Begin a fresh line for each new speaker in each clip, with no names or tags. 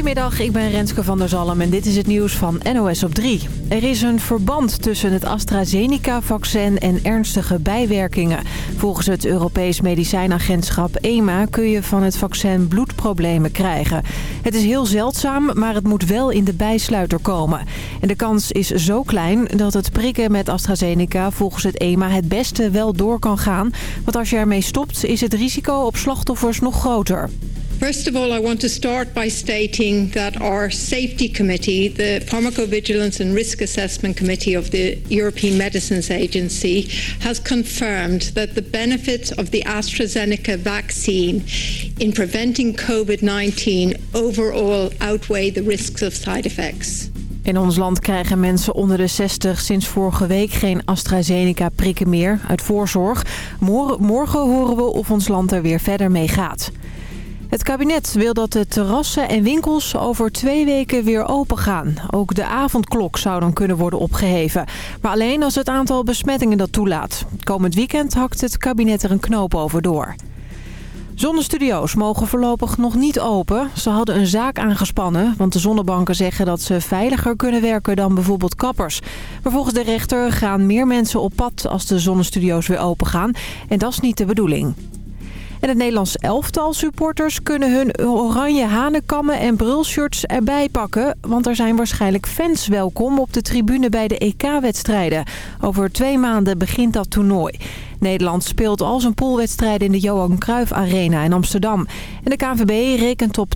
Goedemiddag, ik ben Renske van der Zalm en dit is het nieuws van NOS op 3. Er is een verband tussen het AstraZeneca-vaccin en ernstige bijwerkingen. Volgens het Europees Medicijnagentschap EMA kun je van het vaccin bloedproblemen krijgen. Het is heel zeldzaam, maar het moet wel in de bijsluiter komen. En de kans is zo klein dat het prikken met AstraZeneca volgens het EMA het beste wel door kan gaan. Want als je ermee stopt is het risico op slachtoffers nog groter.
First of all, I want to start by stating that our safety committee, the Pharmacovigilance and Risk Assessment Committee of the European Medicines Agency, has confirmed that the benefits of the AstraZeneca vaccine in preventing COVID 19 overall outweigh the risks of side effects.
In ons land krijgen mensen onder de 60 sinds vorige week geen AstraZeneca-prikken meer uit voorzorg. Morgen horen we of ons land er weer verder mee gaat. Het kabinet wil dat de terrassen en winkels over twee weken weer open gaan. Ook de avondklok zou dan kunnen worden opgeheven. Maar alleen als het aantal besmettingen dat toelaat. Komend weekend hakt het kabinet er een knoop over door. Zonnestudio's mogen voorlopig nog niet open. Ze hadden een zaak aangespannen, want de zonnebanken zeggen dat ze veiliger kunnen werken dan bijvoorbeeld kappers. Maar volgens de rechter gaan meer mensen op pad als de zonnestudio's weer open gaan. En dat is niet de bedoeling. En het Nederlands elftal supporters kunnen hun oranje hanenkammen en brulshirts erbij pakken. Want er zijn waarschijnlijk fans welkom op de tribune bij de EK-wedstrijden. Over twee maanden begint dat toernooi. Nederland speelt al zijn poolwedstrijden in de Johan Cruijff Arena in Amsterdam. En de KNVB rekent op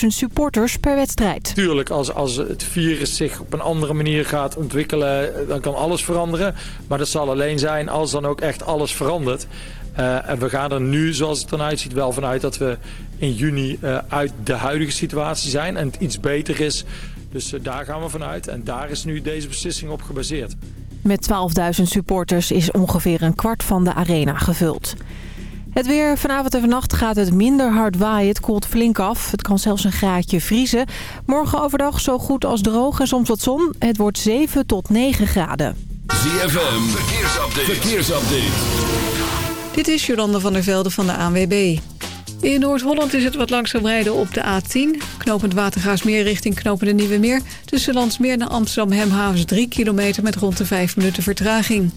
12.000 supporters per wedstrijd.
Tuurlijk, als, als het virus zich op een andere manier gaat ontwikkelen, dan kan alles veranderen. Maar dat zal alleen zijn als dan ook echt alles verandert. Uh, en we gaan er nu, zoals het eruit ziet, wel vanuit dat we in juni uh, uit de huidige situatie zijn. En het iets beter is. Dus uh, daar gaan we vanuit. En daar is nu deze beslissing op gebaseerd.
Met 12.000 supporters is ongeveer een kwart van de arena gevuld. Het weer. Vanavond en vannacht gaat het minder hard waaien. Het koelt flink af. Het kan zelfs een graadje vriezen. Morgen overdag zo goed als droog en soms wat zon. Het wordt 7 tot 9 graden.
ZFM. Verkeersupdate. Verkeersupdate.
Dit is Jolande van der Velde van de ANWB. In Noord-Holland is het wat langzaam rijden op de A10. Knopend Watergaasmeer richting Knopende Nieuwe Meer. Tussen Landsmeer naar Amsterdam-Hemhavens 3 kilometer met rond de 5 minuten vertraging.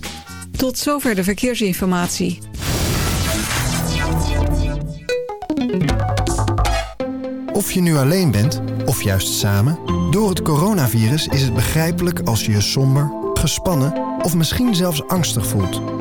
Tot zover de verkeersinformatie.
Of je nu alleen bent, of juist samen... door het coronavirus is het begrijpelijk als je je somber, gespannen... of misschien zelfs angstig voelt...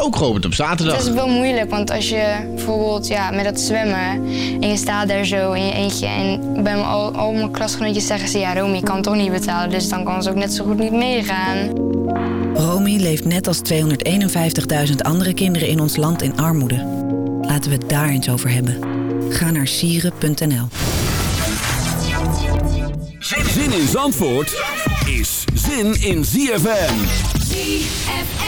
ook geopend op zaterdag.
Het is wel moeilijk, want als je bijvoorbeeld ja, met dat zwemmen... en je staat daar zo in je eentje... en bij al, al mijn klasgenootjes zeggen ze... ja, Romy kan toch niet betalen, dus dan kan ze ook net zo goed niet meegaan.
Romy leeft net als 251.000 andere kinderen in ons land in armoede. Laten we het daar eens over hebben. Ga naar sieren.nl
Zin in Zandvoort is zin in ZFM.
ZFM.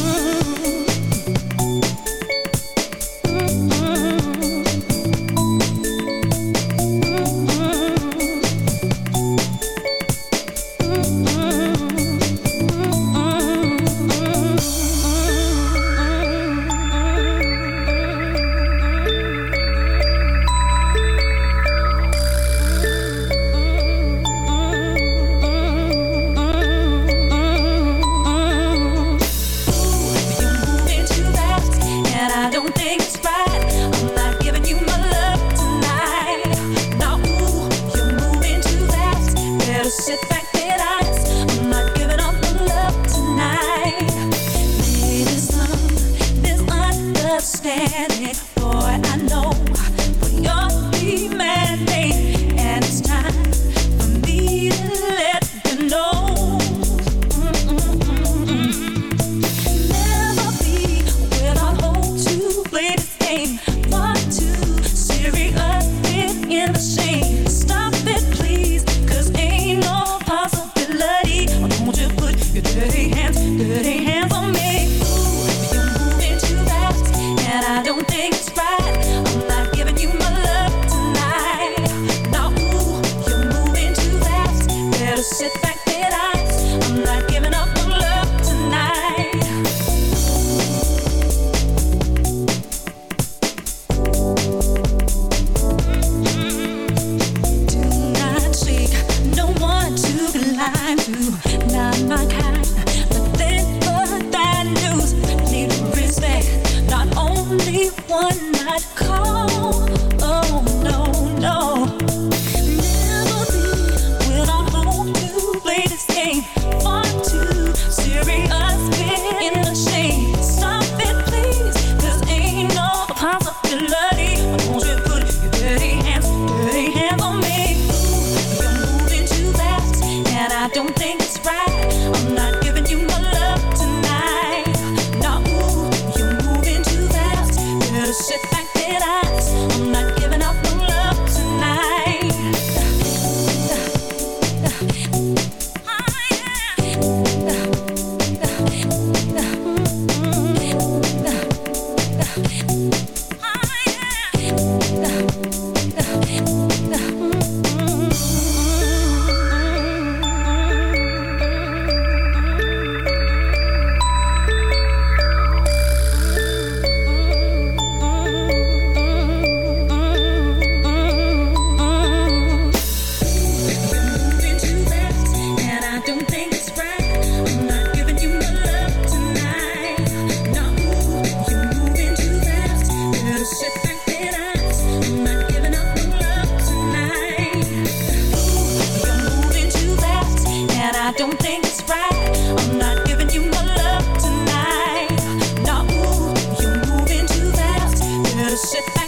Ik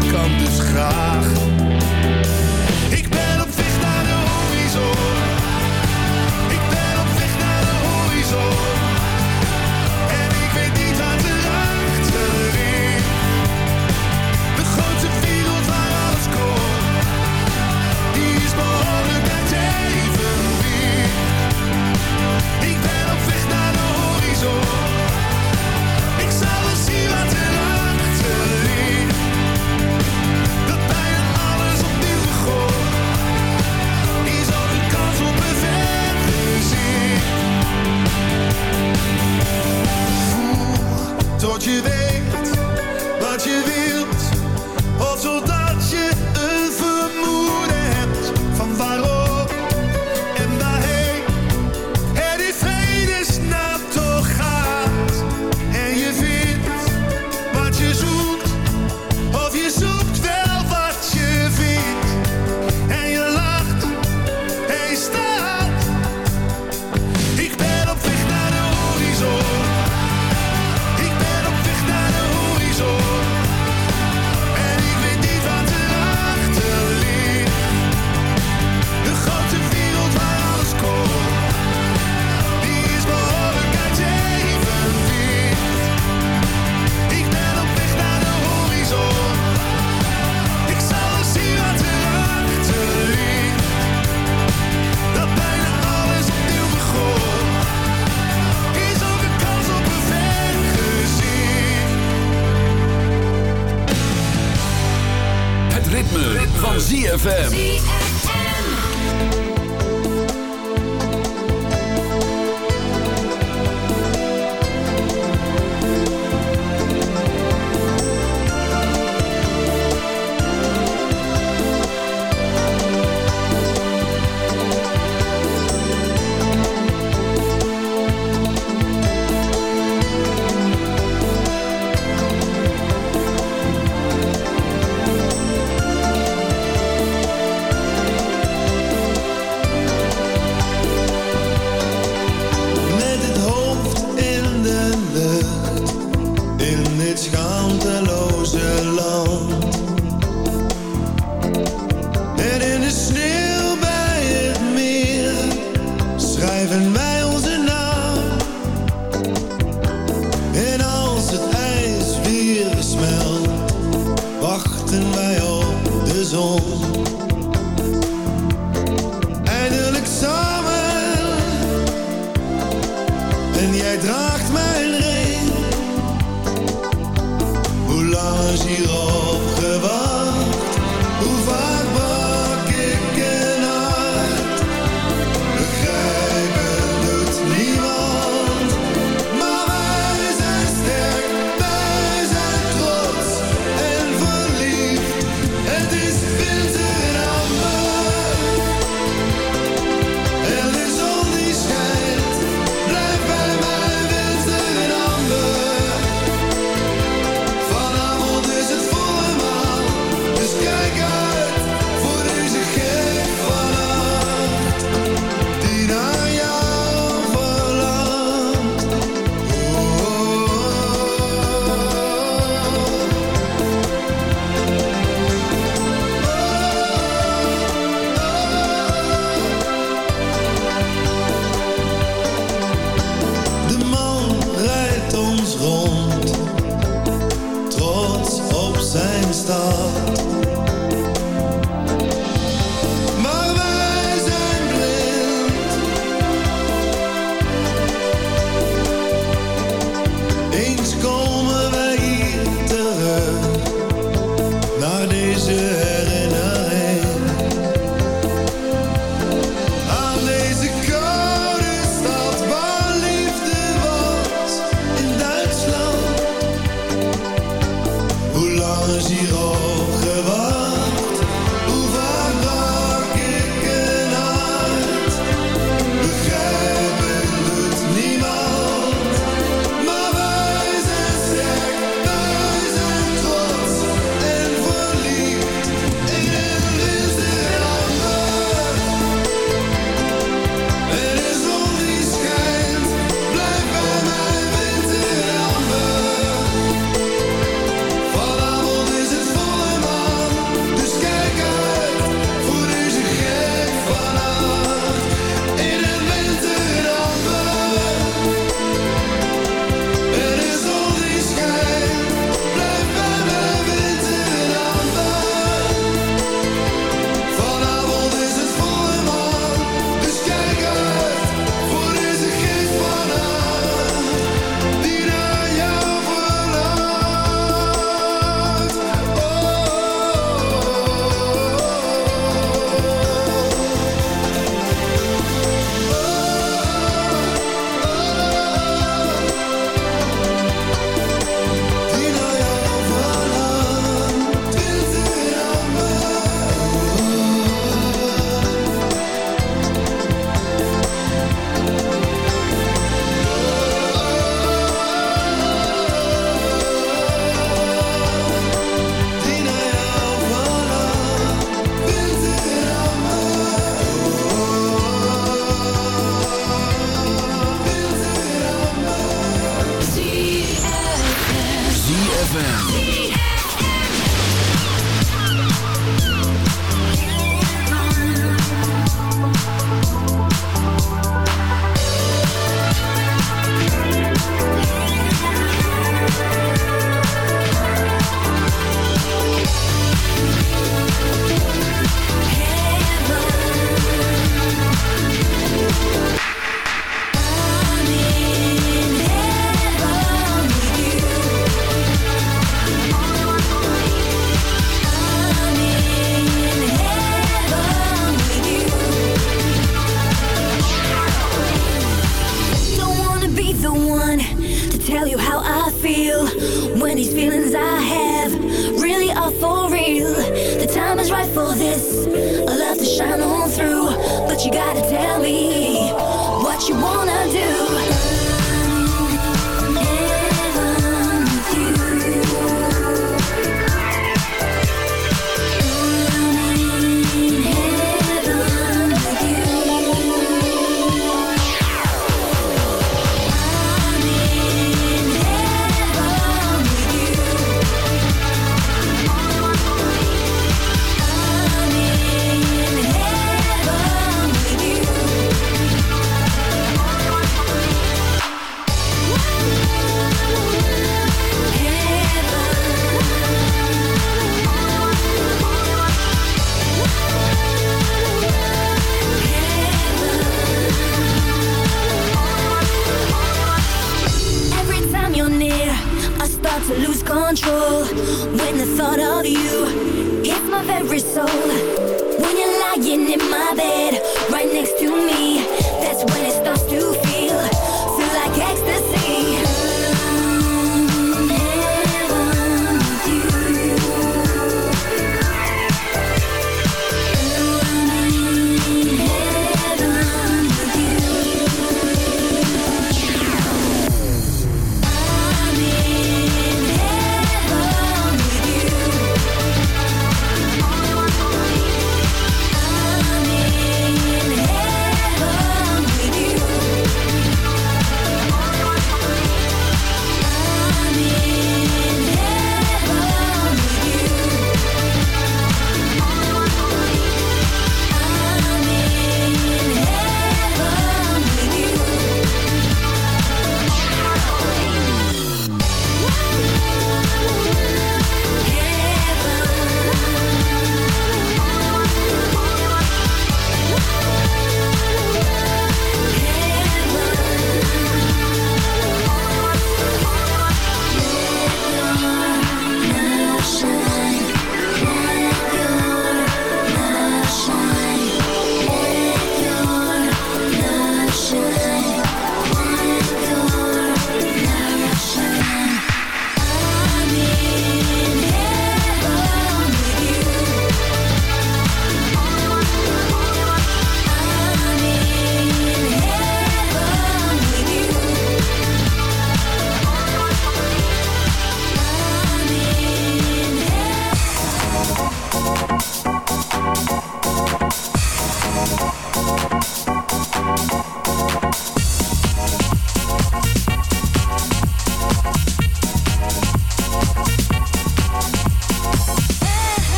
ben op weg ZFM.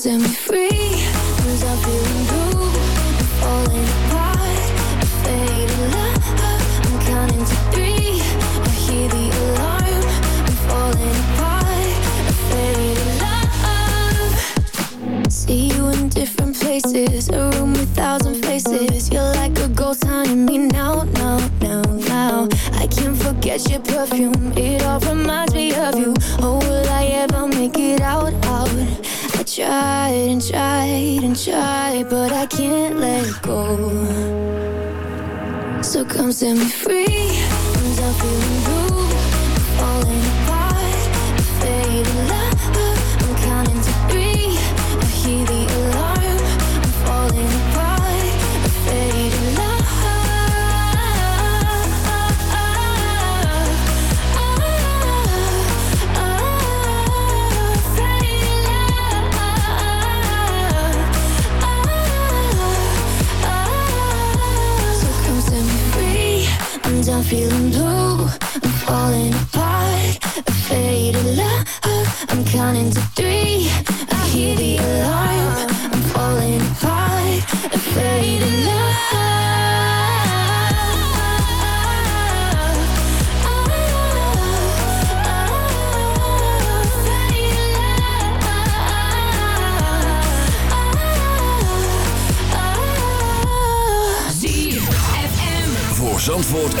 set me free I'm falling apart. Love I'm counting to three. I hear the alarm I'm falling apart. Love. See you in different places A room with thousand faces. You're like a ghost haunting me now, now, now, now. I can't forget your perfume It all reminds come set me free. I'm feeling.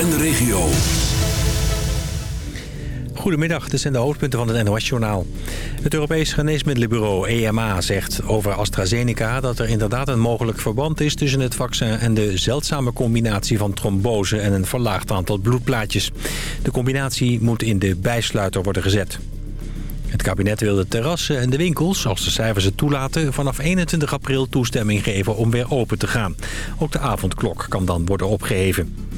En de regio.
Goedemiddag, dit zijn de hoofdpunten van het NOS-journaal. Het Europees Geneesmiddelenbureau EMA zegt over AstraZeneca... dat er inderdaad een mogelijk verband is tussen het vaccin... en de zeldzame combinatie van trombose en een verlaagd aantal bloedplaatjes. De combinatie moet in de bijsluiter worden gezet. Het kabinet wil de terrassen en de winkels, als de cijfers het toelaten... vanaf 21 april toestemming geven om weer open te gaan. Ook de avondklok kan dan worden opgeheven.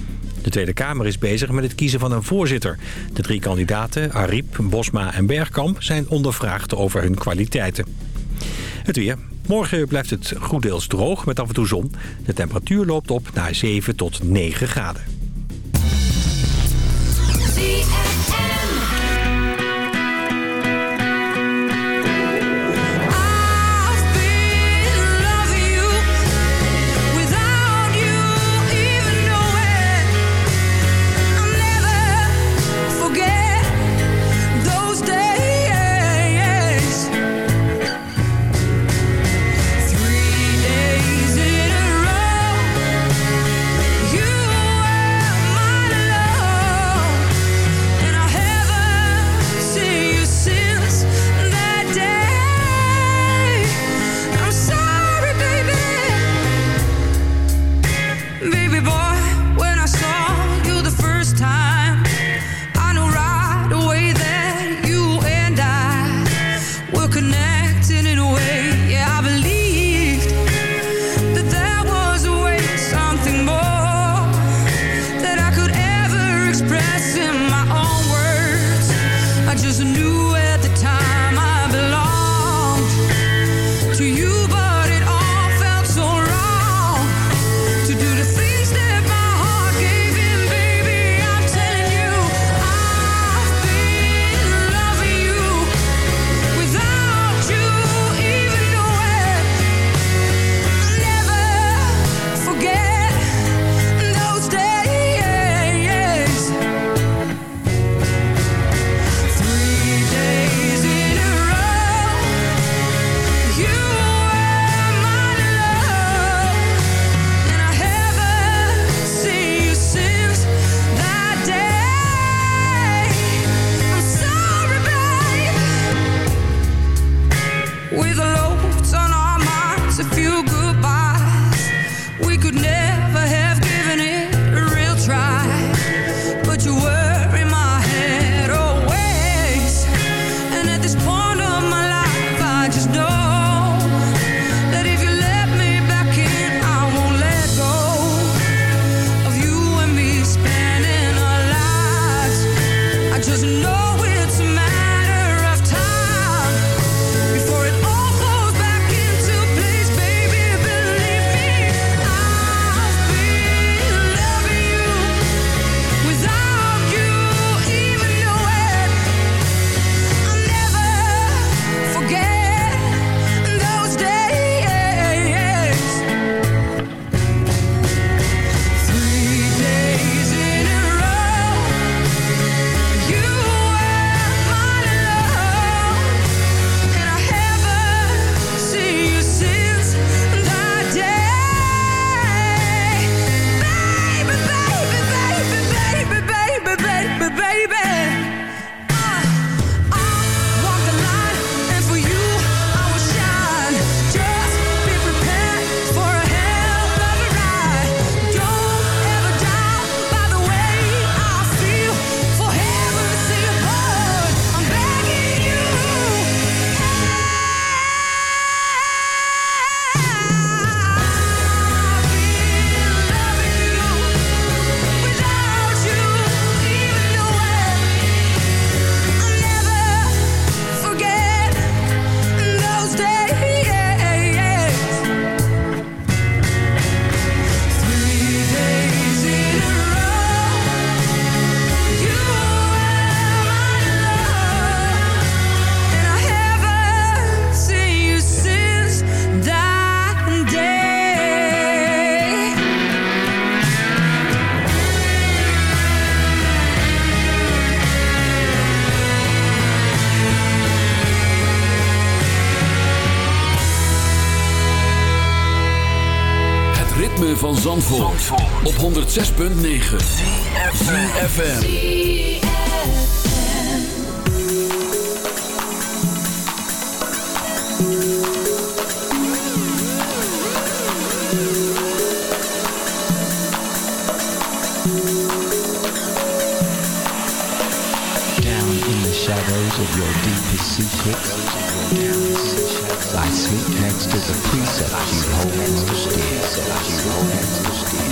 De Tweede Kamer is bezig met het kiezen van een voorzitter. De drie kandidaten, Ariep, Bosma en Bergkamp, zijn ondervraagd over hun kwaliteiten. Het weer. Morgen blijft het goed deels droog met af en toe zon. De temperatuur loopt op naar 7 tot 9 graden.
106.9 ZFM
Down in the shadows of your deepest secrets I sleep next to the precepts you hold most dear.